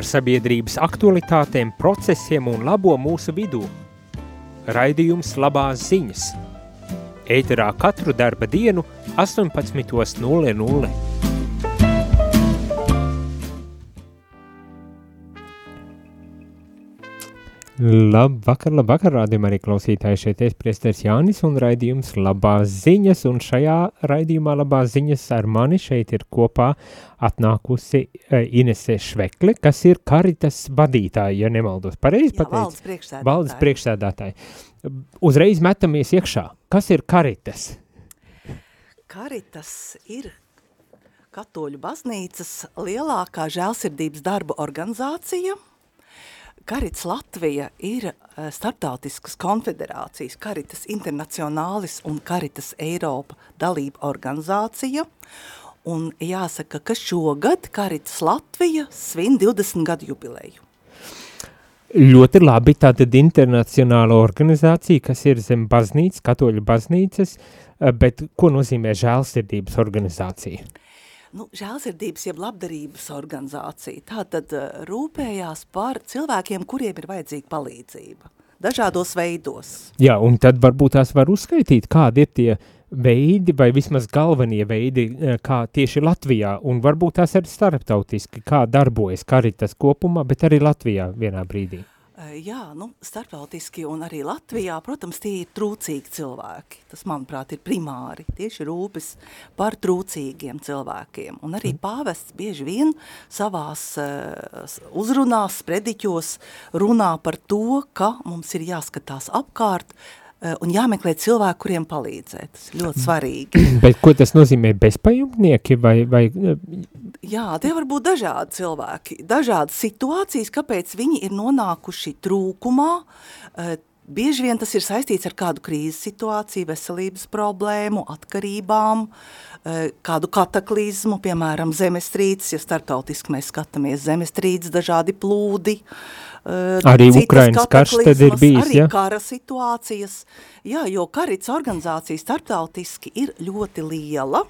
par sabiedrības aktualitātēm, procesiem un labo mūsu vidū. Raidījums labās ziņas. Ēterā katru darba dienu 18.00. Labvakar, labvakar, rādījumā arī klausītāji šeit iespriesters Jānis un raidījums labās ziņas, un šajā raidījumā labās ziņas ar mani šeit ir kopā atnākusi uh, Inese Švekle, kas ir karitas vadītāja, ja nemaldos. Pareizi pateicu? valdes priekšsēdētāji. Valdes priekšsēdētāji. Uzreiz metamies iekšā. Kas ir karitas? Karitas ir katoļu baznīcas lielākā žēlsirdības darba organizācija – Karits Latvija ir uh, starptautiskas konfederācijas Karitas Internacionālis un Karitas Eiropa dalība organizācija, un jāsaka, ka šogad Karitas Latvija svin 20 gadu jubileju. Ļoti labi, tātad internacionāla organizācija, kas ir zem baznīcas, katoļu baznīcas, eh, bet ko nozīmē žēlsirdības organizācija? Nu, žēlsirdības jeb labdarības organizācija. Tā tad uh, rūpējās par cilvēkiem, kuriem ir vajadzīga palīdzība. Dažādos veidos. Jā, un tad varbūt tās var uzskaitīt, kādi ir tie veidi vai vismaz galvenie veidi, eh, kā tieši Latvijā, un varbūt tās arī starptautiski, kā darbojas karitas kopumā, bet arī Latvijā vienā brīdī. Jā, nu, starptautiski un arī Latvijā, protams, tie ir trūcīgi cilvēki. Tas, manuprāt, ir primāri. Tieši rūpes par trūcīgiem cilvēkiem. Un arī mm. pāvests bieži vien savās uh, uzrunās, sprediķos runā par to, ka mums ir jāskatās apkārt, Eh, un jāmeklē cilvēki, kuriem palīdzēt. Tas ir ļoti svarīgi. Bet ko tas nozīmē bezpajumtnieki vai, vai? Eh, Jā, tie var būt dažādi cilvēki, dažādas situācijas, kāpēc viņi ir nonākuši trūkumā. Eh, bieži vien tas ir saistīts ar kādu krīzes situāciju, veselības problēmu, atkarībām, kādu kataklizmu, piemēram, zemestrīces, ja startautiski mēs skatāmies zemestrīces, dažādi plūdi, Uh, arī Ukrainas karš tad ir bijis, arī ja? kara situācijas, jā, jo karits organizācija starptautiski ir ļoti liela,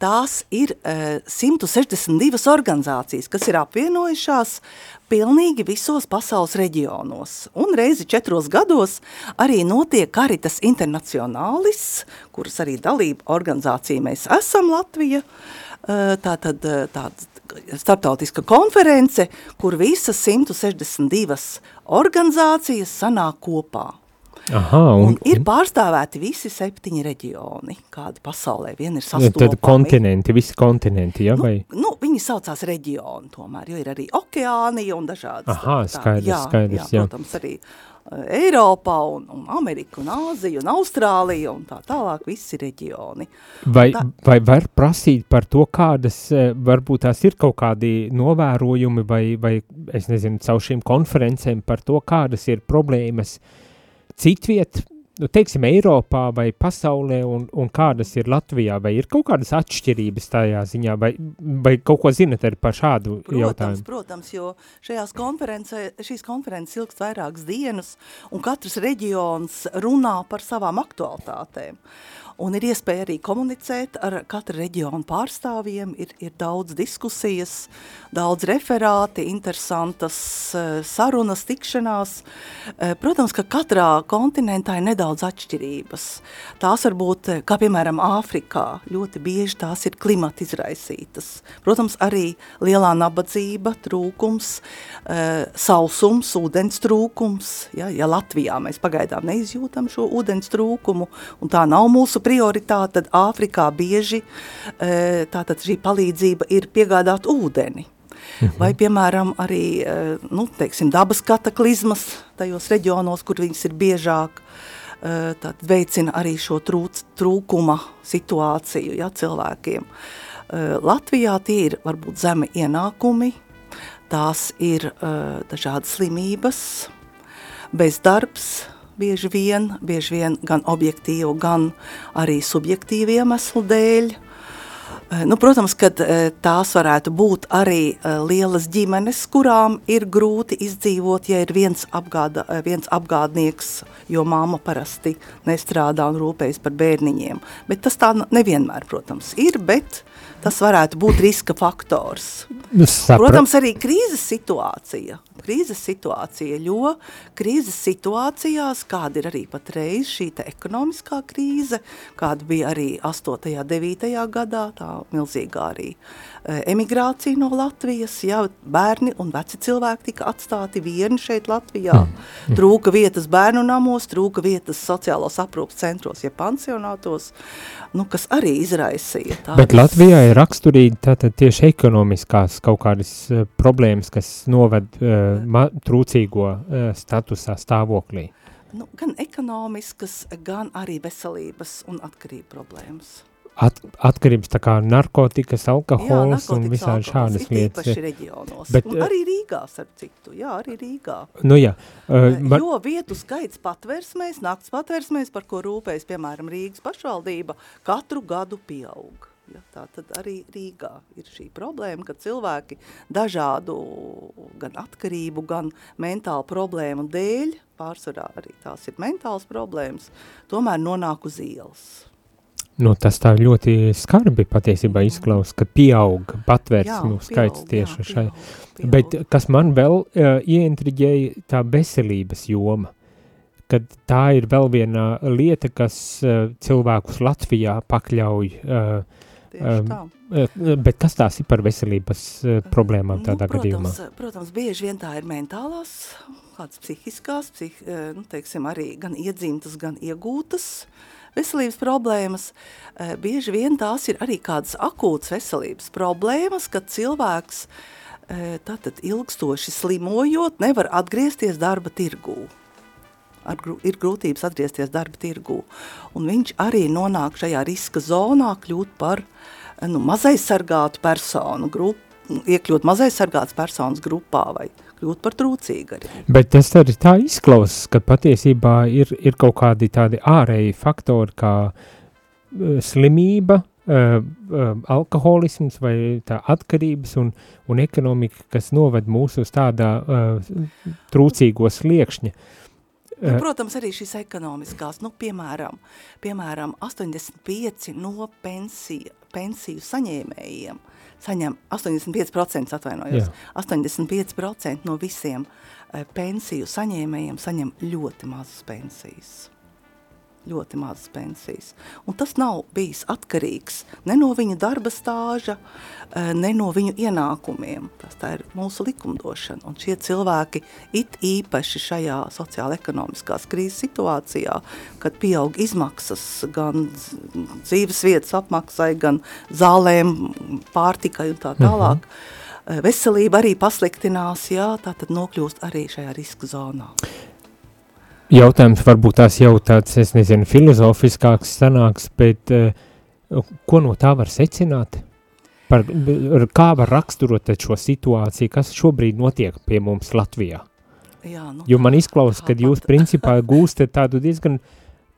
Tās ir uh, 162 organizācijas, kas ir apvienojušās pilnīgi visos pasaules reģionos. Un reizi četros gados arī notiek Karitas Internacionālis, kuras arī dalība organizācija mēs esam Latvija. Uh, tā tad tāds starptautiska konference, kur visas 162 organizācijas sanāk kopā. Aha, un, un ir pārstāvēti visi septiņi reģioni, kādi pasaulē vien ir sastopami. Tad kontinenti, visi kontinenti, ja, nu, vai? Nu, viņi saucās reģioni tomēr, jo ir arī okeānija un dažādas. Aha, skaidrs, tā, jā, skaidrs, jā. jā. Protams, arī Eiropā un, un Amerika un Āzija un Austrālija un tā tālāk visi reģioni. Vai, tā, vai var prasīt par to, kādas, eh, varbūt tās ir kaut kādi novērojumi vai, vai es nezinu, caur šīm konferencēm par to, kādas ir problēmas citviet, nu, teiksim, Eiropā vai pasaulē un, un kādas ir Latvijā, vai ir kaut kādas atšķirības tajā ziņā, vai, vai kaut ko zinat ar par šādu protams, jautājumu? Protams, jo šajās konferencē, šīs konferences ilgst vairākas dienas, un katrs reģions runā par savām aktualitātēm. Un ir iespēja arī komunicēt ar katru reģionu pārstāvjiem, ir, ir daudz diskusijas, daudz referāti, interesantas uh, sarunas, tikšanās. Uh, protams, ka katrā kontinentā ir nedaudz atšķirības. Tās var būt, eh, kā piemēram Āfrikā, ļoti bieži tās ir klimata izraisītas. Protams, arī lielā nabadzība, trūkums, sausums, ūdens trūkums. Ja, ja Latvijā mēs pagaidām neizjūtam šo ūdens trūkumu, un tā nav mūsu prioritāte, tad Āfrikā bieži e, tātad šī palīdzība ir piegādāt ūdeni. Mhm. Vai, piemēram, arī e, nu, teiksim, dabas kataklizmas tajos reģionos, kur viņas ir biežāk, e, tad veicina arī šo trūc, trūkuma situāciju ja, cilvēkiem. Latvijā tie ir varbūt zemi ienākumi, tās ir dažādas slimības, bezdarbs, bieži vien, bieži vien gan objektīvu, gan arī subjektīvu iemeslu dēļ. Eh, nu, protams, ka eh, tās varētu būt arī eh, lielas ģimenes, kurām ir grūti izdzīvot, ja ir viens, apgāda, viens apgādnieks, jo māma parasti nestrādā un rūpējas par bērniņiem. Bet tas tā nevienmēr, protams, ir, bet tas varētu būt riska faktors. Sapra. Protams, arī krīzes situācija krīzes situācija, jo krīzes situācijās, kāda ir arī patreiz šī ekonomiskā krīze, kāda bija arī 8. un 9. gadā, tā milzīgā arī e, emigrācija no Latvijas, jā, bērni un veci cilvēki tika atstāti vieni šeit Latvijā, mm. mm. trūka vietas bērnu namos, trūka vietas sociālos aprūpas centros, ja pansionātos, nu, kas arī izraisīja tādas. Bet Latvijā ir raksturīgi tātad tieši ekonomiskās kaut kādas uh, problēmas, kas noved uh, trūcīgo uh, statusā stāvoklī. Nu, gan ekonomiskas, gan arī veselības un atkarību problēmas. At, atkarības tā kā narkotikas, alkohols jā, un visādi šādas lietas. Jā, reģionos. Bet, un arī Rīgā, starp citu, jā, arī Rīgā. Nu jā. Uh, man... Jo vietu skaits patversmēs, nakts patversmēs, par ko rūpējas, piemēram, Rīgas pašvaldība, katru gadu pieaug. Ja, tā tad arī Rīgā ir šī problēma, ka cilvēki dažādu gan atkarību, gan mentālu problēmu dēļ, pārsvarā arī tās ir mentāls problēmas, tomēr nonāk uz ielas. Nu, tas tā ļoti skarbi patiesībā izklausās, ka pieaug patvērsmu skaits tieši jā, šai. Pieaug. Bet kas man vēl uh, ieintriģēja, tā veselības joma, kad tā ir vēl viena lieta, kas uh, cilvēkus Latvijā pakļauj. Uh, um, bet kas tās ir par veselības uh, problēmām tādā nu, protams, gadījumā? Protams, bieži vien tā ir mentālās, kādas psihiskās, psih, nu, teiksim, arī gan iedzimtas, gan iegūtas. Uh, veselības problēmas, eh, bieži vien tās ir arī kādas akūtas veselības problēmas, kad cilvēks eh, tātad ilgstoši slimojot nevar atgriezties darba tirgū. Ar, ir grūtības atgriezties darba tirgū. Un viņš arī nonāk šajā riska zonā kļūt par nu, mazaizsargātu personu grupu, iekļūt mazaizsargātas personas grupā vai kļūt par trūcīgu arī. Bet tas arī tā izklausās, ka patiesībā ir, ir kaut kādi tādi ārēji faktori, kā uh, slimība, uh, uh, alkoholisms vai tā atkarības un, un ekonomika, kas noved mūs uz tādā uh, trūcīgo sliekšņa. Nu, protams, arī šīs ekonomiskās, nu, piemēram, piemēram 85 no pensija, pensiju saņēmējiem uh, saņem 85%, atvainojos, Jā. 85% no visiem uh, pensiju saņēmējiem saņem ļoti mazas pensijas ļoti mazas pensijas. Un tas nav bijis atkarīgs ne no viņa darba stāža, eh, ne no viņu ienākumiem. Tas tā ir mūsu likumdošana. Un šie cilvēki it īpaši šajā sociāla-ekonomiskās krīzes situācijā, kad pieaug izmaksas gan dzīves vietas apmaksai, gan zālēm, pārtikai un tā tālāk, uh mhm. veselība arī pasliktinās, jā, tā tad nokļūst arī šajā riska zonā. Jautājums varbūt tās jau tāds, es nezinu, filozofiskāks sanāks, bet uh, ko no tā var secināt? Par, kā var raksturot šo situāciju, kas šobrīd notiek pie mums Latvijā? Jā, nu, jo man izklausās, ka jūs principā gūstat tādu diezgan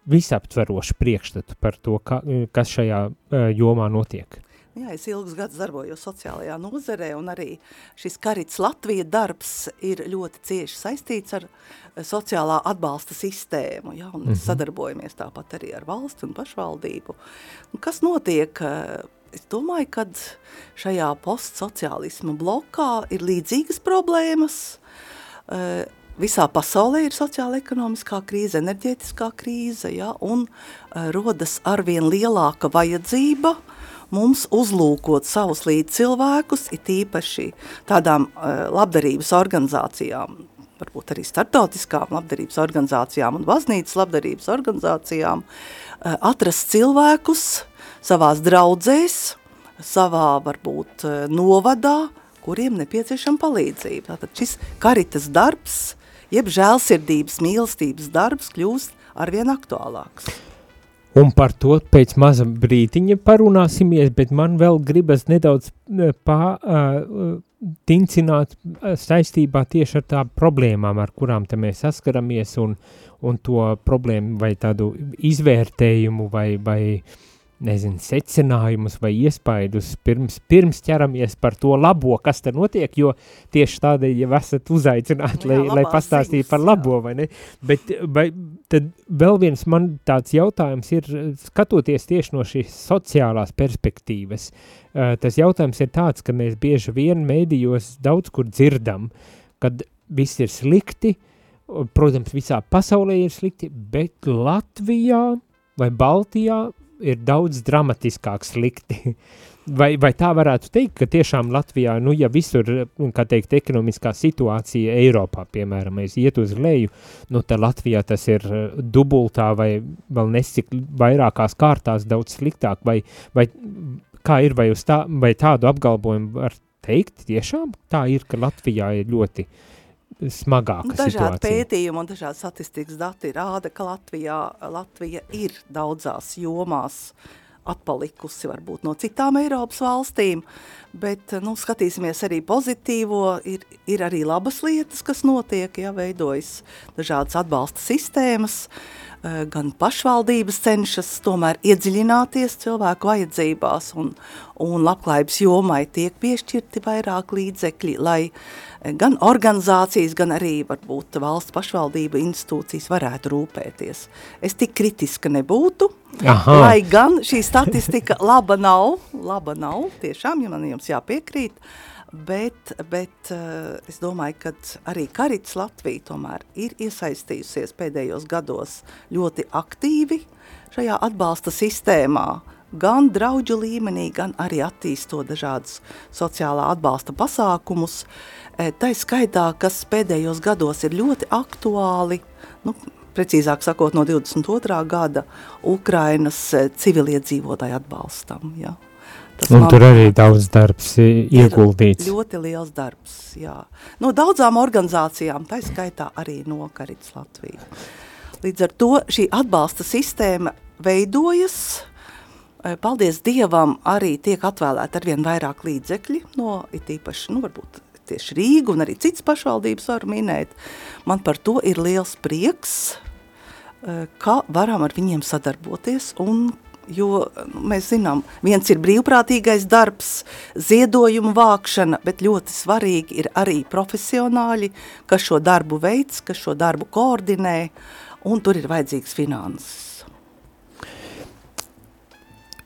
visaptverošu priekšstatu par to, ka, kas šajā uh, jomā notiek. Jā, es ilgus gadus darbojos sociālajā nozarē, un arī šis Karits Latvija darbs ir ļoti cieši saistīts ar eh, sociālā atbalsta sistēmu, ja, un mm -hmm. sadarbojamies tāpat arī ar valsti un pašvaldību. Un kas notiek? Eh, es domāju, ka šajā postsociālisma blokā ir līdzīgas problēmas. Eh, visā pasaulē ir sociāla ekonomiskā krīze, enerģētiskā krīze, ja, un rodas arvien lielāka vajadzība uh, mums uzlūkot savus līdzcilvēkus, it īpaši tādām uh, labdarības organizācijām, varbūt arī starptautiskām labdarības organizācijām un baznīcas labdarības organizācijām, uh, atrast cilvēkus savās draudzēs, savā varbūt uh, novadā, kuriem nepieciešama palīdzība. Tātad šis karitas darbs, jeb žēlsirdības, mīlestības darbs kļūst arvien aktuālāks. Un par to pēc maza brītiņa parunāsimies, bet man vēl gribas nedaudz patincināt saistībā tieši ar tām problēmām, ar kurām te mēs saskaramies un, un to problēmu vai tādu izvērtējumu vai, vai nezinu, secinājumus vai iespaidus pirms, pirms ķeramies par to labo, kas te notiek, jo tieši tādēļ jau esat uzaicināti, lai, lai pastāstītu par labo, vai ne? Bet vai, tad vēl viens man tāds jautājums ir, skatoties tieši no šīs sociālās perspektīvas, uh, tas jautājums ir tāds, ka mēs bieži vien mēdījos daudz kur dzirdam, kad viss ir slikti, protams, visā pasaulē ir slikti, bet Latvijā vai Baltijā ir daudz dramatiskāk slikti. Vai, vai tā varētu teikt, ka tiešām Latvijā, nu, ja visur, kā teikt, ekonomiskā situācija Eiropā, piemēram, mēs iet uz leju, nu, tad Latvijā tas ir dubultā vai vēl nesik vairākās kārtās daudz sliktāk, vai, vai kā ir, vai, tā, vai tādu apgalbojumu var teikt, tiešām tā ir, ka Latvijā ir ļoti smagāka nu, dažādi situācija. pētījumi un dažādi statistikas dati rāda, ka Latvijā, Latvija ir daudzās jomās atpalikusi varbūt no citām Eiropas valstīm, bet, nu, skatīsimies arī pozitīvo, ir, ir arī labas lietas, kas notiek, ja veidojas dažādas atbalsta sistēmas, eh, gan pašvaldības cenšas tomēr iedziļināties cilvēku vajadzībās un, un labklājības jomai tiek piešķirti vairāk līdzekļi, lai uh, gan organizācijas, gan arī varbūt valsts pašvaldība institūcijas varētu rūpēties. Es tik kritiska nebūtu, Aha. lai gan šī statistika laba nav, laba nav, tiešām, ja man jums jāpiekrīt, bet, bet uh, es domāju, ka arī Karits Latvija tomēr ir iesaistījusies pēdējos gados ļoti aktīvi šajā atbalsta sistēmā, gan draudžu līmenī, gan arī attīstot dažādus sociālā atbalsta pasākumus, e, tai skaitā, kas pēdējos gados ir ļoti aktuāli, nu, precīzāk sakot, no 22. gada Ukrainas e, civiliedzīvotāju atbalstam. Ja. Tas Un tur arī daudz darbs ieguldīts. Ļoti liels darbs, jā. No daudzām organizācijām, tā skaitā arī no Karits Latvija. Līdz ar to šī atbalsta sistēma veidojas, Eh, paldies Dievam, arī tiek atvēlēti arvien vairāk līdzekļi no, it īpaši, nu, varbūt tieši Rīga un arī citas pašvaldības var minēt. Man par to ir liels prieks, eh, ka varam ar viņiem sadarboties un jo nu, mēs zinām, viens ir brīvprātīgais darbs, ziedojumu vākšana, bet ļoti svarīgi ir arī profesionāļi, kas šo darbu veids, kas šo darbu koordinē, un tur ir vajadzīgs finanses.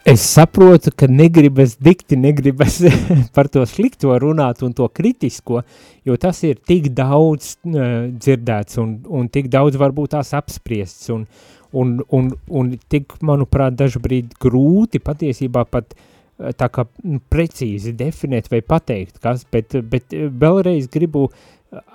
Es saprotu, ka negribas dikti, negribas par to slikto runāt un to kritisko, jo tas ir tik daudz uh, dzirdēts un, un tik daudz varbūt tās apspriests un, un, un, un tik, manuprāt, dažbrīd grūti patiesībā pat uh, tā kā nu, precīzi definēt vai pateikt, kas, bet, bet vēlreiz gribu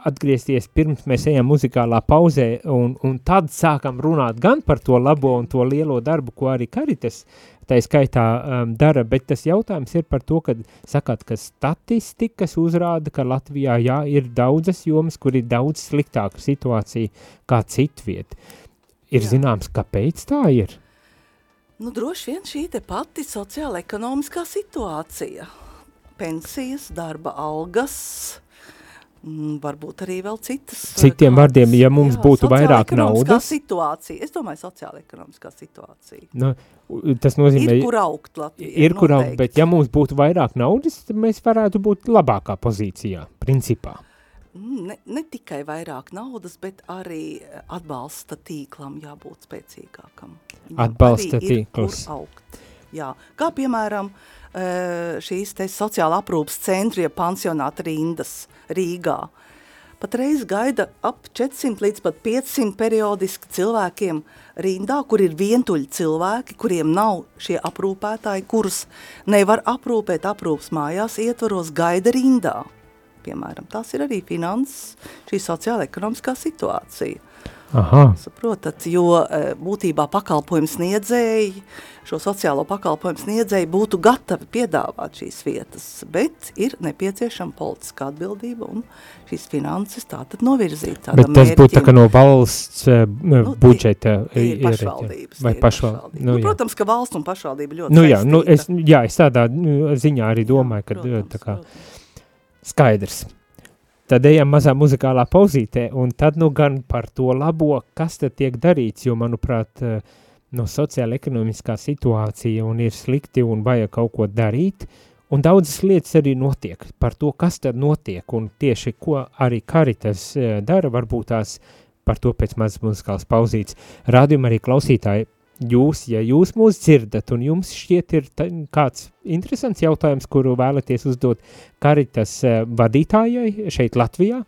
atgriezties pirms mēs ejam muzikālā pauzē un, un tad sākam runāt gan par to labo un to lielo darbu, ko arī Karitas tā skaitā um, dara, bet tas jautājums ir par to, ka sakāt, ka statistikas uzrāda, ka Latvijā jā, ir daudzas jomas, kur ir daudz sliktāka situācija kā citviet. Ir jā. zināms, kāpēc tā ir? Nu, droši vien šī pati sociāla ekonomiskā situācija. Pensijas, darba algas, Mm, varbūt arī vēl citas. Citiem kādas, vārdiem, ja mums jā, būtu vairāk naudas. situācija, es domāju, sociāla ekonomiskā situācija. Nu, tas nozīmē, ir kur augt Latvijā. Ir kur augt, bet ja mums būtu vairāk naudas, tad mēs varētu būt labākā pozīcijā, principā. Mm, ne, ne tikai vairāk naudas, bet arī atbalsta tīklam jābūt spēcīgākam. Viņam atbalsta tīklus. Jā, kā piemēram, Eh, šīs te sociāla aprūpas centri, ja pansionāta rindas Rīgā. Patreiz gaida ap 400 līdz pat 500 periodiski cilvēkiem rindā, kur ir vientuļi cilvēki, kuriem nav šie aprūpētāji, kurus nevar aprūpēt aprūpas mājās ietvaros gaida rindā. Piemēram, tās ir arī finanses, šī sociāla ekonomiskā situācija. Aha. Saprotat, jo e, būtībā pakalpojums sniedzēji, šo sociālo pakalpojumu sniedzēji būtu gatavi piedāvāt šīs vietas, bet ir nepieciešama politiskā atbildība un šīs finanses tātad novirzīt Bet tas mērķim. būtu tā kā no valsts uh, nu, budžeta ir, ir pašvaldības. Vai pašvaldības. Nu, nu, protams, ka valsts un pašvaldība ļoti nu, jā, nu, es, jā, es tādā nu, ziņā arī domāju, ka protams, tā kā protams. Skaidrs. Tad ejam mazā muzikālā pauzītē, un tad nu gan par to labo, kas tad tiek darīts, jo, manuprāt, eh, no sociāla ekonomiskā situācija un ir slikti un vajag kaut ko darīt, un daudzas lietas arī notiek par to, kas tad notiek, un tieši ko arī Karitas uh, dara, varbūt tās par to pēc mazas muzikālas pauzītes. Rādījumā arī klausītāji, jūs, ja jūs mūs dzirdat un jums šķiet ir kāds interesants jautājums, kuru vēlaties uzdot Karitas uh, vadītājai šeit Latvijā,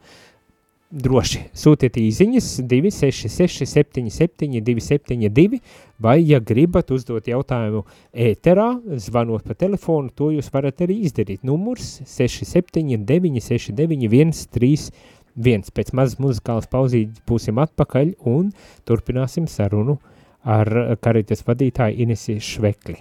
droši sūtiet īziņas 266 77 272 vai, ja gribat uzdot jautājumu ēterā, zvanot pa telefonu, to jūs varat arī izdarīt. Numurs 67 969 131. Pēc mazas muzikālas pauzītes būsim atpakaļ un turpināsim sarunu ar karitas vadītāju Inesi Švekli.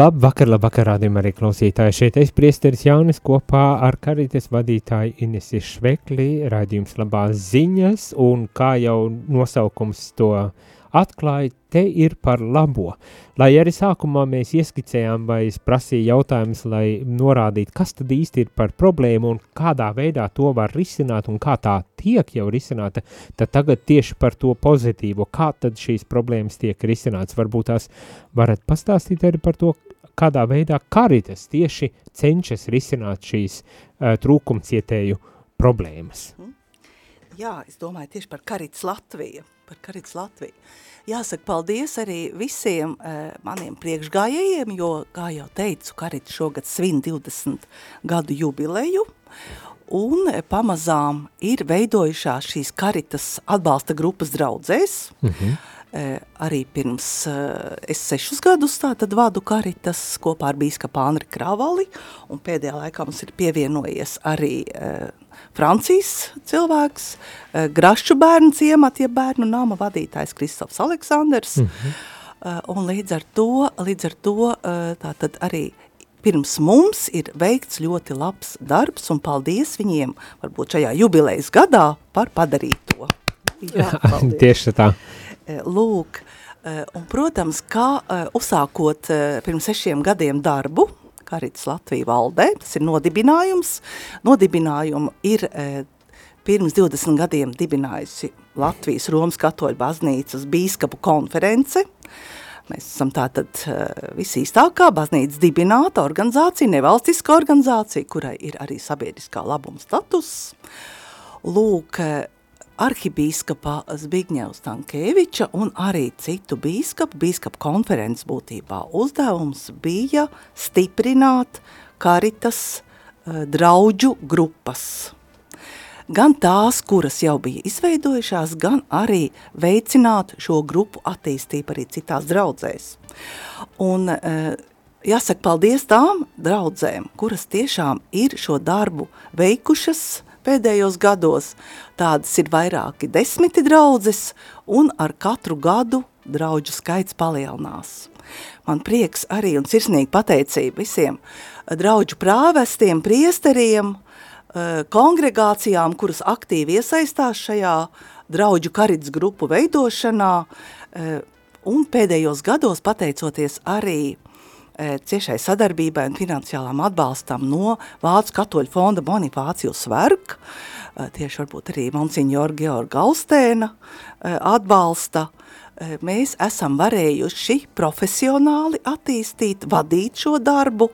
Labvakar, labvakar, rādījumā arī klausītāji. Šeit es priesteris Jaunis kopā ar karites vadītāju Inesi Švekli, rādījums labās ziņas, un kā jau nosaukums to atklāja, te ir par labo. Lai arī sākumā mēs ieskicējām vai es prasīju jautājumus, lai norādītu, kas tad īsti ir par problēmu un kādā veidā to var risināt un kā tā tiek jau risināta, tad tagad tieši par to pozitīvo, kā tad šīs problēmas tiek risināts. Varbūt tās varat pastāstīt arī par to, kādā veidā karitas tieši cenšas risināt šīs uh, trūkumcietēju problēmas. Mhm. Jā, es domāju tieši par Karitas Latviju. Par Karitas Latviju. Jāsaka paldies arī visiem uh, maniem priekšgājējiem, jo, kā jau teicu, Karita šogad svin 20 gadu jubileju, un pamazām ir veidojušās šīs Karitas atbalsta grupas draudzēs, mm -hmm. Uh, arī pirms uh, es sešus gadus tātad vadu karitas kopā ar bīskapu Andri Kravali, un pēdējā laikā mums ir pievienojies arī uh, Francijas cilvēks, Grašķu bērnu ciemat, ja bērnu nama vadītājs Kristofs Aleksandrs, mm -hmm. un līdz ar to, līdz ar to tātad arī pirms mums ir veikts ļoti labs darbs, un paldies viņiem, varbūt šajā jubilejas gadā, par padarīto. Jā, paldies. Tieši tā. Lūk, un, protams, kā uzsākot pirms sešiem gadiem darbu, Karitas Latvija valdē, tas ir nodibinājums. Nodibinājumu ir pirms 20 gadiem dibinājusi Latvijas Romas katoļu baznīcas bīskapu konference. Mēs esam tātad visīstākā baznīcas dibināta organizācija, nevalstiska organizācija, kurai ir arī sabiedriskā labuma status. Lūk, arhibīskapa Zbigņevs Tankēviča un arī citu bīskapu, bīskapu konferences būtībā uzdevums bija stiprināt karitas uh, draudžu grupas. Gan tās, kuras jau bija izveidojušās, gan arī veicināt šo grupu attīstību arī citās draudzēs. Un uh, jāsaka paldies tām draudzēm, kuras tiešām ir šo darbu veikušas, pēdējos gados. Tādas ir vairāki desmiti draudzes, un ar katru gadu draudžu skaits palielinās. Man prieks arī un sirsnīgi pateicība visiem draudžu prāvestiem, priesteriem, eh, kongregācijām, kuras aktīvi iesaistās šajā draudžu karits grupu veidošanā, eh, un pēdējos gados pateicoties arī E, ciešai sadarbībai un finansiālām atbalstam no Vācu katoļu fonda Bonifācijus Sverk, e, tieši varbūt arī Monsignor Georga Alstēna e, atbalsta, mēs esam varējuši profesionāli attīstīt, vadīt šo darbu,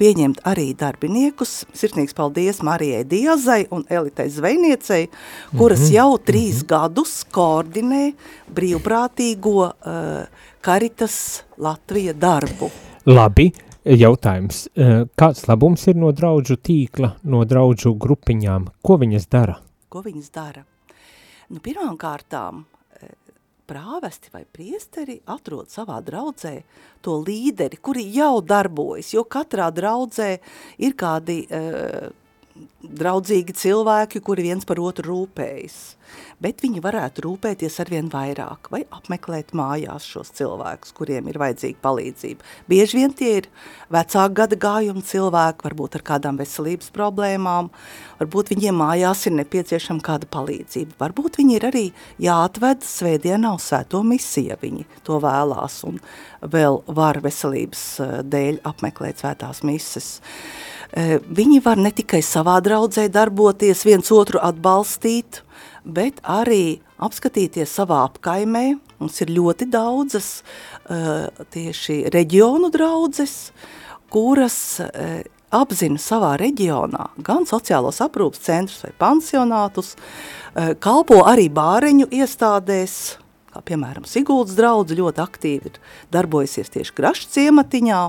pieņemt arī darbiniekus. Sirsnīgs paldies Marijai Diazai un Elitai Zvejniecei, kuras mm -hmm. jau trīs mm -hmm. gadus koordinē brīvprātīgo uh, Karitas Latvija darbu. Labi, jautājums. Eh, kāds labums ir no draudžu tīkla, no draudžu grupiņām? Ko viņas dara? Ko viņas dara? Nu, pirmām kārtām eh, prāvesti vai priesteri atrod savā draudzē to līderi, kuri jau darbojas, jo katrā draudzē ir kādi uh, draudzīgi cilvēki, kuri viens par otru rūpējas. Bet viņi varētu rūpēties arvien vairāk vai apmeklēt mājās šos cilvēkus, kuriem ir vajadzīga palīdzība. Bieži vien tie ir vecāku gada gājuma cilvēki, varbūt ar kādām veselības problēmām, varbūt viņiem mājās ir nepieciešama kāda palīdzība. Varbūt viņi ir arī jāatved svētdienā uz svēto misiju, ja viņi to vēlās un vēl var veselības eh, dēļ apmeklēt svētās mises. Eh, viņi var ne tikai savā draudzē darboties, viens otru atbalstīt, bet arī apskatīties savā apkaimē. Mums ir ļoti daudzas uh, tieši reģionu draudzes, kuras uh, apzina savā reģionā gan sociālos aprūpas centrus vai pansionātus, uh, kalpo arī bāreņu iestādēs, kā piemēram Siguldas draudze ļoti aktīvi ir darbojusies tieši Grašs ciematiņā.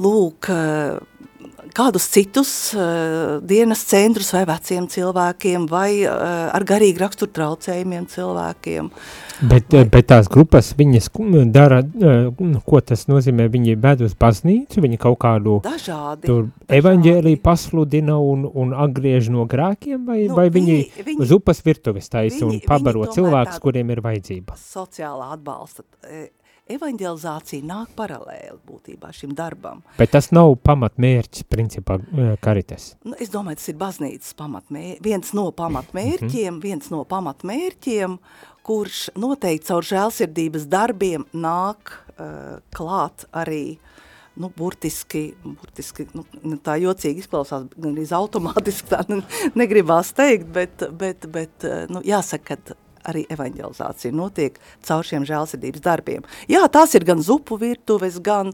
Lūk, kādus citus uh, dienas centrus vai veciem cilvēkiem vai uh, ar garīgi raksturu traucējumiem cilvēkiem. Bet, vai... bet tās grupas, viņas dara, uh, ko tas nozīmē, viņi ved uz baznīcu, viņi kaut kādu dažādi, tur evaņģēliju pasludina un, un atgriež no grēkiem, vai, nu, vai viņi, viņi uz upas virtuves taisa un pabaro cilvēkus, kuriem ir vajadzība? Sociālā atbalsta evaņģelizācija nāk paralēli būtībā šim darbam. Bet tas nav pamatmērķis, principā, karitas? Nu, es domāju, tas ir baznīcas pamatmērķis, viens no pamatmērķiem, -hmm. viens no pamatmērķiem, kurš noteikti caur žēlsirdības darbiem nāk uh, klāt arī nu, burtiski, burtiski nu, tā jocīgi izklausās, gan arī automātiski tā negribās teikt, bet, bet, bet nu, jāsaka, ka arī evaņģelizācija notiek caur šiem žēlsirdības darbiem. Jā, tās ir gan zupu virtuves, gan,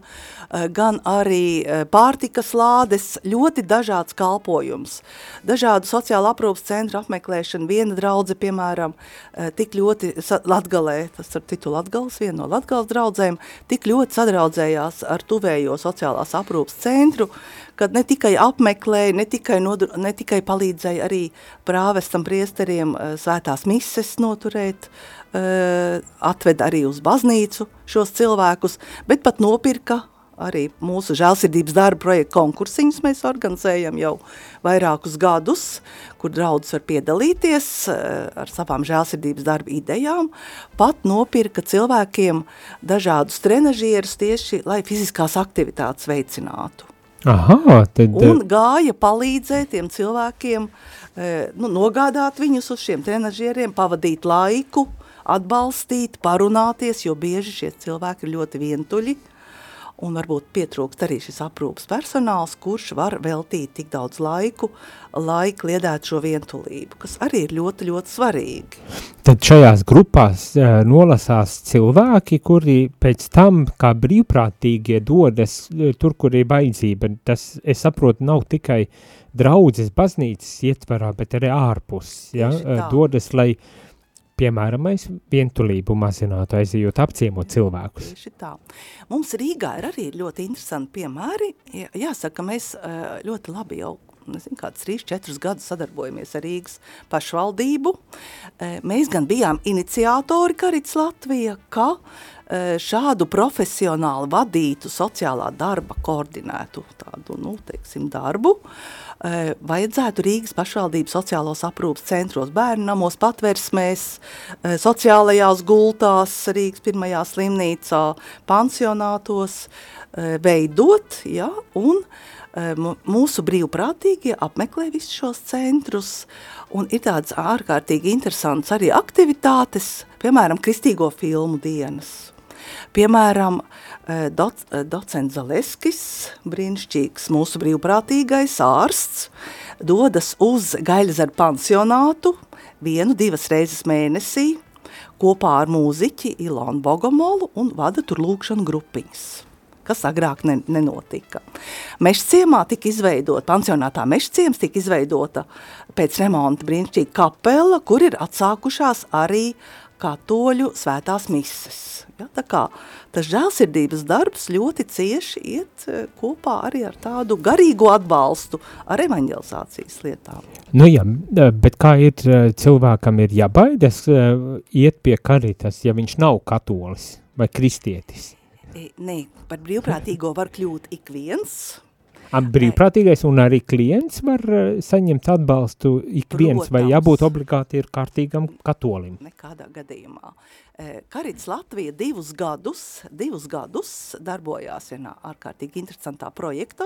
eh, gan arī eh, pārtikas lādes, ļoti dažāds kalpojums. Dažādu sociāla aprūpas centru apmeklēšana, viena draudze, piemēram, eh, tik ļoti Latgalē, tas ar citu Latgals, viena no Latgals draudzēm, tik ļoti sadraudzējās ar tuvējo sociālās aprūpas centru, kad ne tikai apmeklēja, ne tikai, nodru, ne tikai palīdzēja arī prāvestam priesteriem svētās mises noturēt, uh, atved arī uz baznīcu šos cilvēkus, bet pat nopirka arī mūsu žēlsirdības darba projekta konkursiņus mēs organizējam jau vairākus gadus, kur draudz var piedalīties uh, ar savām žēlsirdības darba idejām, pat nopirka cilvēkiem dažādus trenažierus tieši, lai fiziskās aktivitātes veicinātu. Aha, tad... Un gāja palīdzēt tiem cilvēkiem, nu, nogādāt viņus uz šiem trenažieriem, pavadīt laiku, atbalstīt, parunāties, jo bieži šie cilvēki ir ļoti vientuļi, un varbūt pietrūkst arī šis aprūpas personāls, kurš var veltīt tik daudz laiku, lai kliedētu šo vientulību, kas arī ir ļoti, ļoti svarīgi. Tad šajās grupās uh, nolasās cilvēki, kuri pēc tam kā brīvprātīgie dodas uh, tur, kur ir baidzība. Tas, es saprotu, nav tikai draudzes baznīcas ietvarā, bet arī ārpus, ja, uh, dodas, lai uh, piemēram, aiz vientulību mazinātu, aizejot apciemot cilvēkus. Tieši tā. Mums Rīgā ir arī ļoti interesanti piemēri. Jāsaka, mēs ļoti labi jau nezinu, kāds 3-4 gadus sadarbojamies ar Rīgas pašvaldību. Mēs gan bijām iniciātori Karits Latvija, ka šādu profesionāli vadītu sociālā darba koordinētu tādu, nu, teiksim, darbu, uh, vajadzētu Rīgas pašvaldības sociālos aprūpas centros, bērnu namos, patversmēs, eh, sociālajās gultās, Rīgas pirmajā slimnīcā, pansionātos eh, veidot, ja, un mūsu brīvprātīgie apmeklē visus šos centrus, un ir tādas ārkārtīgi interesantas arī aktivitātes, piemēram, kristīgo filmu dienas. Piemēram, Eh, doc, eh, docents Zaleskis, brīnišķīgs mūsu brīvprātīgais ārsts, dodas uz Gaļazaru pansionātu vienu, divas reizes mēnesī kopā ar mūziķi Ilonu Bogomolu un vada tur lūkšanu grupiņas kas agrāk ne, nenotika. Mežciemā tika izveidota, pansionātā Mežciems tika izveidota pēc remonta brīnišķīga kapela, kur ir atsākušās arī katoļu svētās mises. Ja, tā kā tas žēlsirdības darbs ļoti cieši iet eh, kopā arī ar tādu garīgu atbalstu ar evaņģelizācijas lietām. Nu jā, bet kā ir eh, cilvēkam ir jābaidas eh, iet pie karitas, ja viņš nav katolis vai kristietis? E, nē, par brīvprātīgo var kļūt ik viens, Brīvprātīgais un arī klients var uh, saņemt atbalstu ik Protams. viens, vai jābūt obligāti ir kārtīgam katolim? Nekādā gadījumā. Karits Latvija divus gadus, divus gadus darbojās vienā ārkārtīgi interesantā projektā,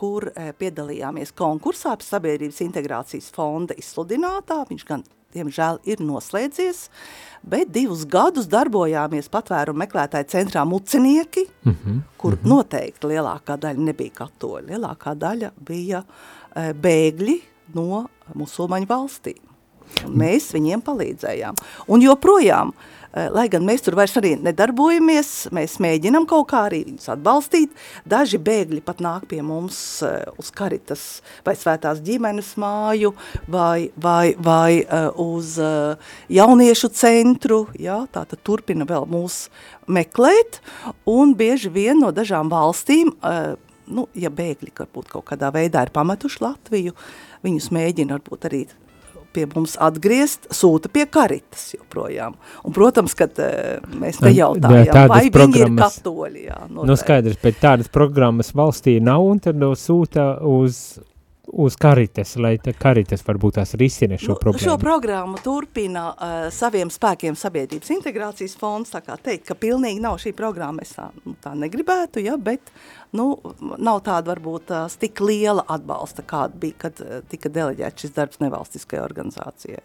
kur piedalījāmies konkursā par sabiedrības integrācijas fonda izsludinātā. Viņš gan, diemžēl, ir noslēdzies, bet divus gadus darbojāmies patvērumu meklētāju centrā mucinieki, mm -hmm. kur mm -hmm. noteikti lielākā daļa nebija katoļi. Lielākā daļa bija e, bēgļi no musulmaņu valstīm. Un mēs viņiem palīdzējām. Un joprojām uh, lai gan mēs tur vairs arī nedarbojamies, mēs mēģinam kaut kā arī viņus atbalstīt. Daži bēgļi pat nāk pie mums eh, uz karitas vai svētās ģimenes māju vai, vai, vai eh, uz jauniešu centru, jā, tātad turpina vēl mūs meklēt, un bieži vien no dažām valstīm, nu, ja bēgļi varbūt kaut kādā veidā ir pametuši Latviju, viņus mēģina varbūt arī pie mums atgriezt, sūta pie karitas joprojām. Un, protams, kad uh, mēs nejautājām, tādas vai viņi ir katoļi. Jā, nu, skaidrs, bet tādas programmas valstī nav un tad sūta uz uz karitas, lai tā karitas varbūt tās risina šo nu, problēmu? Šo programmu turpina uh, saviem spēkiem sabiedrības integrācijas fonds, tā kā teikt, ka pilnīgi nav šī programma, es tā, nu, tā negribētu, ja, bet nu, nav tāda varbūt tās tik liela atbalsta, kāda bija, kad uh, tika deleģēts šis darbs nevalstiskajai organizācijai.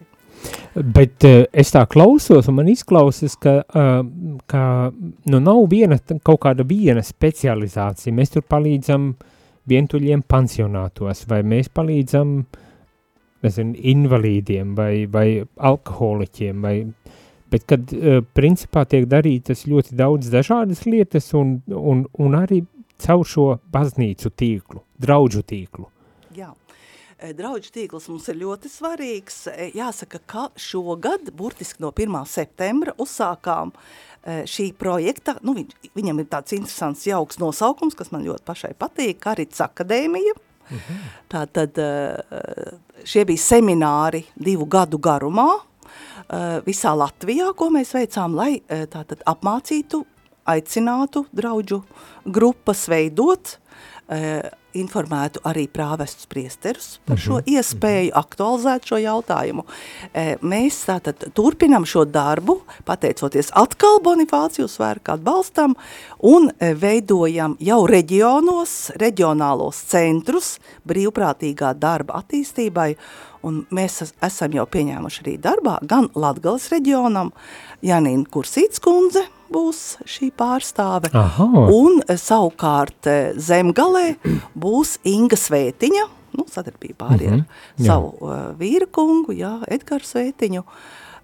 Bet uh, es tā klausos, un man izklausas, ka, uh, ka nu, nav viena, kaut kāda viena specializācija. Mēs tur palīdzam uh, vientuļiem pansionātos, vai mēs palīdzam nezinu, invalīdiem vai, vai alkoholiķiem, vai, bet kad uh, principā tiek darītas ļoti daudz dažādas lietas un, un, un arī caur šo baznīcu tīklu, draudžu tīklu. Jā. E, draudžu tīkls mums ir ļoti svarīgs. E, jāsaka, ka šogad, burtiski no 1. septembra, uzsākām uh, šī projekta, nu, viņ, viņam ir tāds interesants jauks nosaukums, kas man ļoti pašai patīk, Karits akadēmija. Uh mhm. -huh. Tātad eh, šie bija semināri divu gadu garumā eh, visā Latvijā, ko mēs veicām, lai tātad apmācītu, aicinātu draudžu grupas veidot, informētu arī prāvestus priesterus par šo mhm. iespēju aktualizēt šo jautājumu. E, mēs tātad turpinam šo darbu, pateicoties atkal Bonifāciju svērku atbalstam un e, veidojam jau reģionos, reģionālos centrus brīvprātīgā darba attīstībai un mēs esam jau pieņēmuši arī darbā gan Latgales reģionam, Janīna Kursīts kundze, būs šī pārstāve. Aha. Un savukārt eh, Zemgalē būs Inga Svētiņa, nu, sadarbībā arī mm -hmm. ar savu uh, vīru kungu, jā, Edgaru Svētiņu.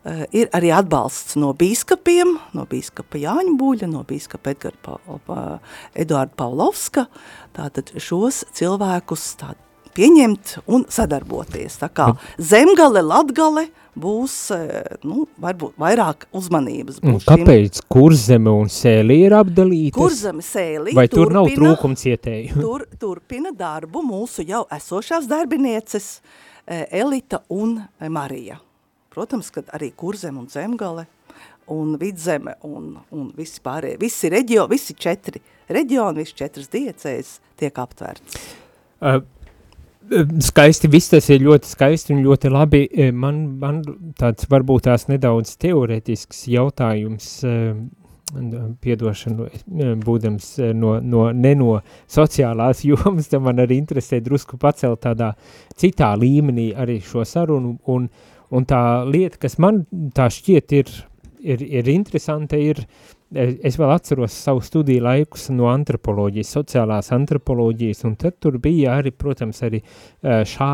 Uh, ir arī atbalsts no bīskapiem, no bīskapa Jāņa Buļa, no bīskapa Edgara pa, pa, Eduarda Pavlovska. Tātad šos cilvēkus tā, pieņemt un sadarboties. Tā kā Zemgale, Latgale, būs nu, varbūt vairāk uzmanības. Būs Kāpēc šim... kurzeme un sēlī ir apdalītas? Kurzeme sēlī Vai tur turpina, nav trūkums ietēju? Tur turpina darbu mūsu jau esošās darbinieces Elita un Marija. Protams, kad arī kurzeme un zemgale un vidzeme un, un visi pārējie, visi reģioni, visi četri reģioni, visi četras diecēs tiek aptvērts. Uh, skaisti, viss tas ir ļoti skaisti un ļoti labi. E, man, man tāds varbūt tās nedaudz teoretisks jautājums, e, piedošanu, e, būdams no, no, ne no sociālās jomas, te man arī interesē drusku pacelt tādā citā līmenī arī šo sarunu, un, un tā lieta, kas man tā šķiet ir, ir, ir interesanta, ir, es vēl atceros savu studiju laikus no antropoloģijas, sociālās antropoloģijas, un tad tur bija arī, protams, arī šā,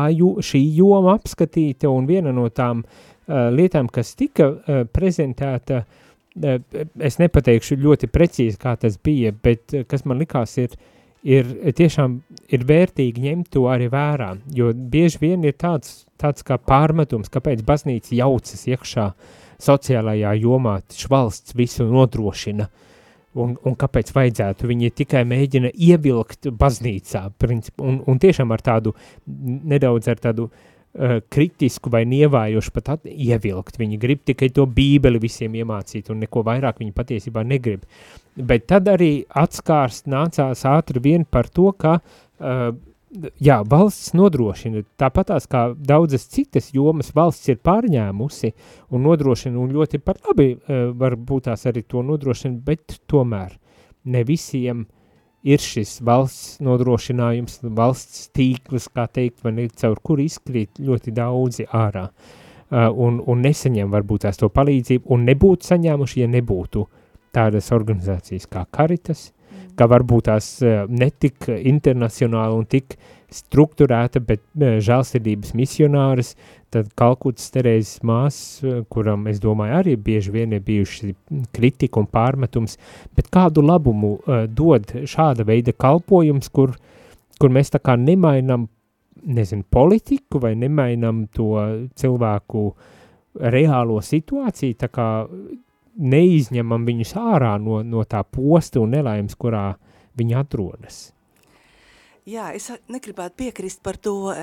šī joma apskatīta, un viena no tām uh, lietām, kas tika uh, prezentēta, uh, es nepateikšu ļoti precīzi, kā tas bija, bet kas man likās ir, ir tiešām ir vērtīgi ņemt to arī vērā, jo bieži vien ir tāds, tāds kā pārmetums, kāpēc baznīca jaucas iekšā uh, sociālajā jomā valsts visu nodrošina. Un, un kāpēc vajadzētu? Viņi tikai mēģina ievilkt baznīcā, princip, un, un tiešām ar tādu, nedaudz ar tādu uh, kritisku vai nievājošu pat at, ievilkt. Viņi grib tikai to bībeli visiem iemācīt, un neko vairāk viņi patiesībā negrib. Bet tad arī atskārst nācās ātri vien par to, ka uh, jā, valsts nodrošina, tāpatās kā daudzas citas jomas valsts ir pārņēmusi un nodrošina, un ļoti par labi uh, var būt tās arī to nodrošina, bet tomēr ne visiem ir šis valsts nodrošinājums, valsts tīkls, kā teikt, vai ne, caur kur izkrīt ļoti daudzi ārā, uh, un, un nesaņem varbūt tās to palīdzību, un nebūtu saņēmuši, ja nebūtu tādas organizācijas kā Karitas, ka varbūt tās eh, netik internacionāli un tik strukturēta, bet eh, žēlsirdības misionāras, tad Kalkutas Terēzes mās, eh, kuram, es domāju, arī bieži vien ir bijuši kritika un pārmetums, bet kādu labumu dod šāda veida kalpojums, kur, kur mēs tā kā nemainam, nezinu, politiku vai nemainam to cilvēku reālo situāciju, tā kā neizņemam viņus ārā no, no tā posta un nelaimes, kurā viņi atrodas. Jā, es negribētu piekrist par to,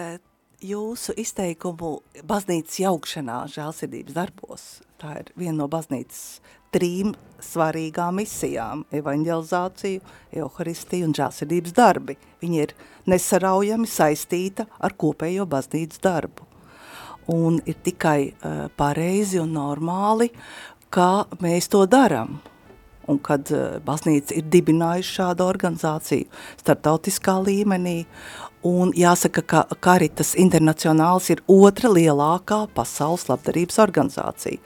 jūsu izteikumu baznīcas jaukšanā žēlsirdības darbos. Tā ir viena no baznīcas trim svarīgām misijām – evaņģelizāciju, euharistiju un žēlsirdības darbi. Viņi ir nesaraujami saistīta ar kopējo baznīcas darbu. Un ir tikai uh, pareizi un normāli, kā mēs to daram. Un kad uh, baznīca ir dibinājusi šādu organizāciju starptautiskā līmenī, Un jāsaka, ka Caritas Internacionāls ir otra lielākā pasaules labdarības organizācija.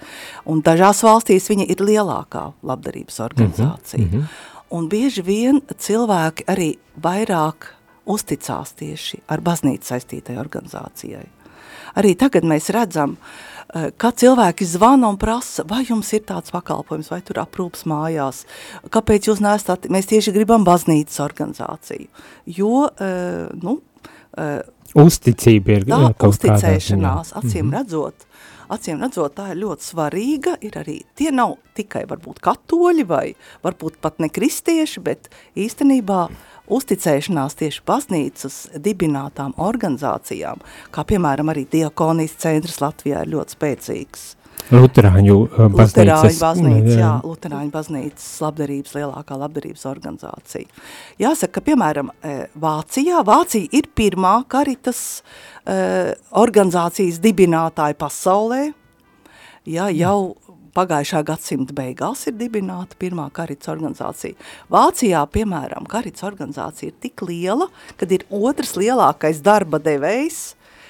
Un dažās valstīs viņa ir lielākā labdarības organizācija. Mm -hmm. Un bieži vien cilvēki arī vairāk uzticās tieši ar baznīcu saistītai organizācijai. Arī tagad mēs redzam, eh, ka cilvēki zvana un prasa, vai jums ir tāds pakalpojums, vai tur aprūpas mājās, kāpēc jūs neesat, mēs tieši gribam baznīcas organizāciju, jo, eh, nu, Uh, Uzticība ir tā uzticēšanās, acīm mm -hmm. redzot, acīm redzot, tā ir ļoti svarīga, ir arī, tie nav tikai varbūt katoļi vai varbūt pat ne kristieši, bet īstenībā uzticēšanās tieši baznīcas dibinātām organizācijām, kā piemēram arī Diakonijas centrs Latvijā ir ļoti spēcīgs. Luterāņu uh, baznīcas. Luterāņu baznīca, jā, Luterāņu baznīcas labdarības, lielākā labdarības organizācija. Jāsaka, ka, piemēram, e, Vācijā, Vācija ir pirmā karitas uh, organizācijas dibinātāja pasaulē, jā, jau pagājušā gadsimta beigās ir dibināta pirmā karitas organizācija. Vācijā, piemēram, karitas organizācija ir tik liela, kad ir otrs lielākais darba devējs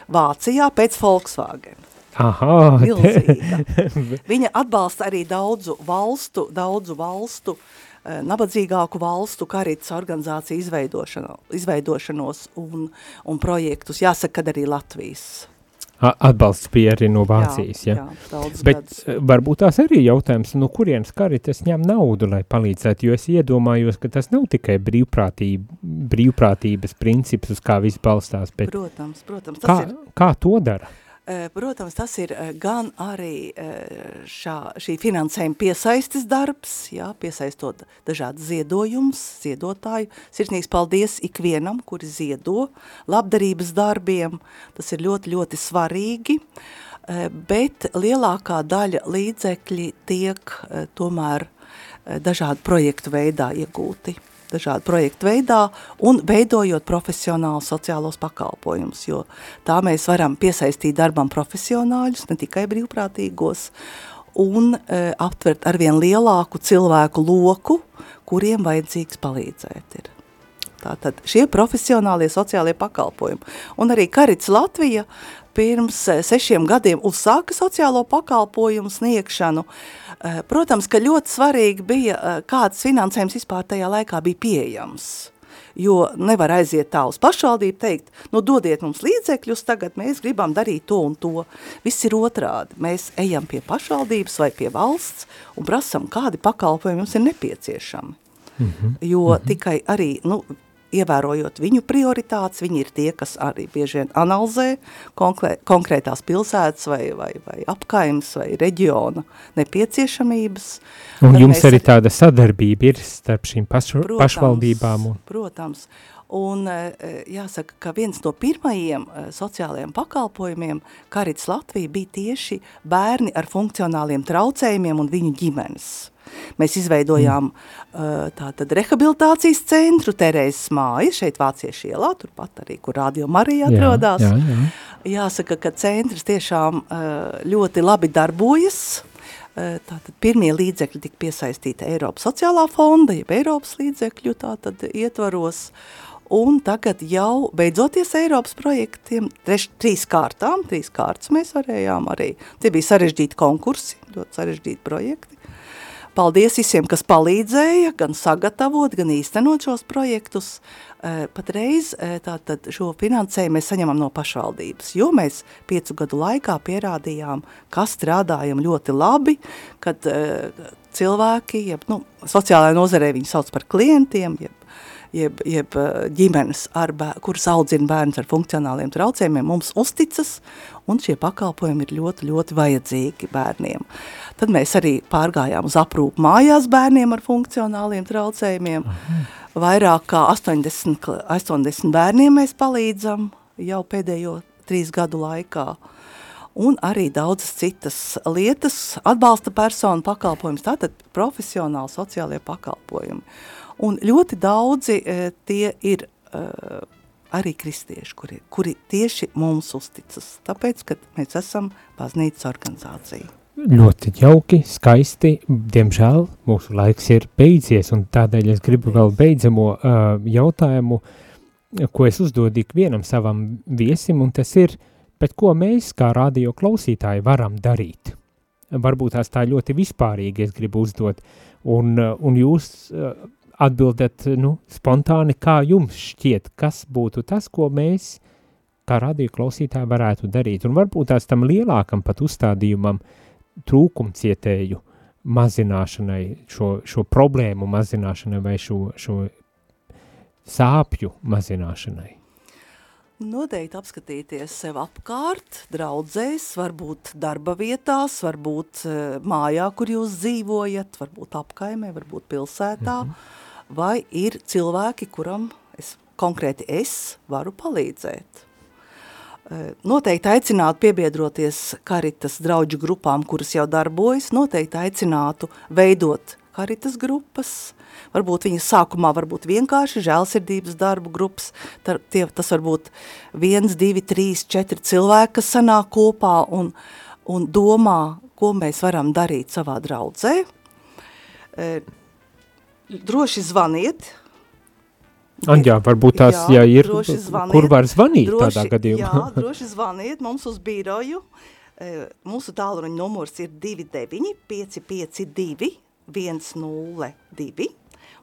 Vācijā pēc Volkswagen. Aha. Viņa atbalsta arī daudzu valstu, daudzu valstu, eh, nabadzīgāku valstu karitas organizāciju izveidošanos un, un projektus. Jāsaka, kad arī Latvijas. Atbalsts bija arī no Vācijas, jā. jā, jā Bet gadus. Eh, varbūt tās arī jautājums, no kurienes karitas ņem naudu, lai palīdzētu, jo es iedomājos, ka tas nav tikai brīvprātība, brīvprātības princips, uz kā viss balstās, bet protams, protams, kā, ir... kā to dara? Eh, protams, tas ir eh, gan arī eh, šā, šī finansējuma piesaistes darbs, jā, piesaistot dažādas ziedojumus, ziedotāju. Sirsnīgs paldies ikvienam, kuri ziedo labdarības darbiem. Tas ir ļoti, ļoti svarīgi. Bet lielākā daļa līdzekļi tiek tomēr dažādu projektu veidā iegūti dažādu projektu veidā un veidojot profesionālu sociālos pakalpojumus, jo tā mēs varam piesaistīt darbam profesionāļus, ne tikai brīvprātīgos, un e, aptvert arvien lielāku cilvēku loku, kuriem vajadzīgs palīdzēt ir. Tātad šie profesionālie sociālie pakalpojumi. Un arī Karits Latvija pirms e, sešiem gadiem uzsāka sociālo pakalpojumu sniegšanu, Eh, protams, ka ļoti svarīgi bija, eh, kāds finansējums vispār tajā laikā bija pieejams. Jo nevar aiziet tā uz pašvaldību teikt, nu dodiet mums līdzekļus, tagad mēs gribam darīt to un to. Viss ir otrādi. Mēs ejam pie pašvaldības vai pie valsts un prasam, kādi pakalpojumi mums ir nepieciešami. Mm -hmm. Jo mm -hmm. tikai arī, nu, ievērojot viņu prioritātes, viņi ir tie, kas arī bieži vien analizē konkrē, konkrētās pilsētas vai, vai, vai apkaimes vai reģiona nepieciešamības. Un jums arī tāda sadarbība ir starp šīm pašu, protams, pašvaldībām? Un... Protams, un e, e, jāsaka, ka viens no pirmajiem e, sociālajiem pakalpojumiem Karits Latvija bija tieši bērni ar funkcionāliem traucējumiem un viņu ģimenes. Mēs izveidojām mm. tātad rehabilitācijas centru Terēzes māja, šeit Vācieši ielā, turpat arī, kur Radio Marija atrodās. Jā, jā, jā. Jāsaka, ka centrs tiešām ļoti labi darbojas, tātad pirmie līdzekļi tika piesaistīti Eiropas sociālā fonda, jeb Eiropas līdzekļu tātad ietvaros, un tagad jau beidzoties Eiropas projektiem, treš, trīs kārtām, trīs kārtas mēs varējām arī, tie bija sarežģīti konkursi, ļoti sarežģīti projekti, Paldies visiem, kas palīdzēja, gan sagatavot, gan īstenot šos projektus. Eh, patreiz eh, tātad šo finansējumu mēs saņemam no pašvaldības, jo mēs piecu gadu laikā pierādījām, ka strādājam ļoti labi, kad eh, cilvēki, jeb, nu, sociālajā nozarē viņi sauc par klientiem, jeb jeb, jeb ģimenes, ar bēr, kuras audzina bērns ar funkcionāliem traucējumiem, mums uzticas, un šie pakalpojumi ir ļoti, ļoti vajadzīgi bērniem. Tad mēs arī pārgājām uz aprūpu mājās bērniem ar funkcionāliem traucējumiem. Aha. Vairāk kā 80, 80 bērniem mēs palīdzam jau pēdējo trīs gadu laikā. Un arī daudzas citas lietas, atbalsta personu pakalpojums, tātad profesionāli sociālie pakalpojumi. Un ļoti daudzi e, tie ir e, arī kristieši, kuri, kuri tieši mums uzticas, tāpēc, ka mēs esam baznīcas organizācija. Ļoti jauki, skaisti, diemžēl mūsu laiks ir beidzies, un tādēļ es gribu vēl beidzamo uh, jautājumu, ko es uzdodu ikvienam savam viesim, un tas ir, bet ko mēs kā radio klausītāji varam darīt? Varbūt tās tā ļoti vispārīgi es gribu uzdot, un, un jūs uh, atbildat nu, spontāni, kā jums šķiet, kas būtu tas, ko mēs kā radio klausītāji varētu darīt. Un varbūt tās tam lielākam pat uzstādījumam trūkumcietēju mazināšanai, šo, šo problēmu mazināšanai vai šo, šo sāpju mazināšanai. Noteikti apskatīties sev apkārt, draudzēs, varbūt darba vietās, varbūt uh, mājā, kur jūs dzīvojat, varbūt apkaimē, varbūt pilsētā. Mm -hmm vai ir cilvēki, kuram es, konkrēti es varu palīdzēt. Noteikti aicinātu piebiedroties karitas draudžu grupām, kuras jau darbojas, noteikti aicinātu veidot karitas grupas, varbūt viņas sākumā varbūt vienkārši žēlsirdības darbu grupas, tar, tie, tas varbūt viens, divi, trīs, četri cilvēki, kas sanāk kopā un, un domā, ko mēs varam darīt savā draudzē droši zvaniet. Anģā, varbūt tās, jā, ja ir, zvaniet, kur var zvanīt droši, tādā gadījumā. Jā, droši zvaniet mums uz biroju. E, mūsu tālruņa numurs ir 29 552 102.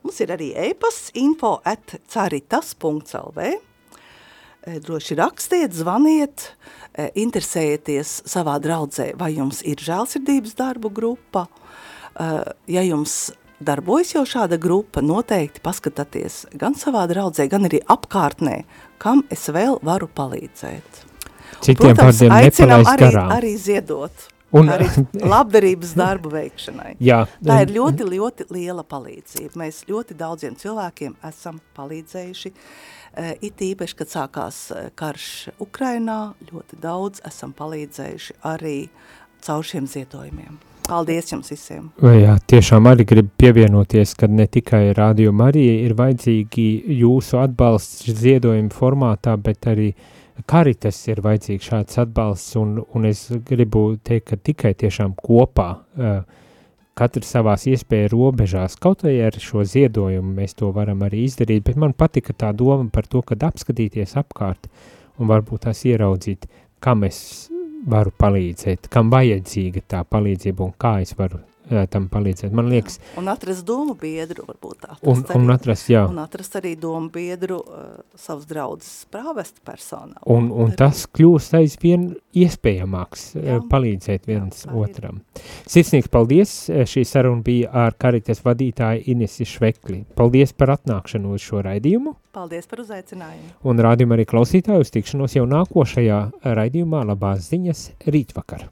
Mums ir arī e-pasts info at caritas.lv. E, droši rakstiet, zvaniet, e, interesējieties savā draudzē, vai jums ir žēlsirdības darbu grupa, ja jums darbojas jau šāda grupa, noteikti paskatāties gan savā draudzē, gan arī apkārtnē, kam es vēl varu palīdzēt. Citiem Protams, vārdiem nepalaist arī, garām. arī ziedot. Un, arī labdarības darbu veikšanai. Jā. Tā ir ļoti, ļoti liela palīdzība. Mēs ļoti daudziem cilvēkiem esam palīdzējuši. Uh, it īpaši, kad sākās eh, karš Ukrainā, ļoti daudz esam palīdzējuši arī caur šiem ziedojumiem. Paldies jums visiem! Jā, tiešām arī gribu pievienoties, ka ne tikai Radio Marija ir vajadzīgi jūsu atbalsts ziedojumu formātā, bet arī Karitas ir vajadzīgs šāds atbalsts, un, un es gribu teikt, ka tikai tiešām kopā, katrs savās iespēja robežās, kaut vai ar šo ziedojumu mēs to varam arī izdarīt, bet man patika tā doma par to, kad apskatīties apkārt un varbūt tās ieraudzīt, kā mēs varu palīdzēt, kam vajadzīga tā palīdzība un kā es varu tam palīdzēt. Man liekas... Un atrast domu biedru, varbūt tā. Un, arī, un atrast, jā. Un atrast arī domu biedru uh, savas draudzes prāvestu personā. Un, un arī. tas kļūst aizvien iespējamāks jā. palīdzēt viens jā, otram. Sirsnīgs paldies, šī saruna bija ar karitas vadītāju Inesi Švekli. Paldies par atnākšanu uz šo raidījumu. Paldies par uzaicinājumu. Un rādījumu arī klausītāju uz tikšanos jau nākošajā raidījumā labās ziņas rītvakar.